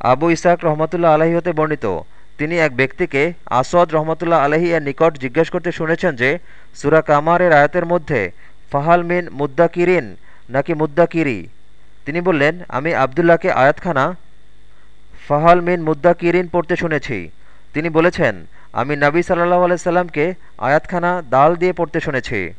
আবু ইসাক রহমতুল্লাহ আলহী হতে বর্ণিত। তিনি এক ব্যক্তিকে আসদ রহমতুল্লাহ আলহী এর নিকট জিজ্ঞেস করতে শুনেছেন যে, সুরা কামারের আয়াতের মধ্যে, ফাহাল মিন মুদ্দাকিরিন নাকি মুদ্দাকিরি? তিনি বললেন, আমি আবদুল্লাহকে আয়াতখানা, ফাহাল মিন মুদ্দাকিরিন পড়তে শুনেছি। তিনি বলেছেন, আমি নবী সাল্লাহ আলাইসাল্লামকে আয়াতখানা দাল দিয়ে পড়তে শুনেছি।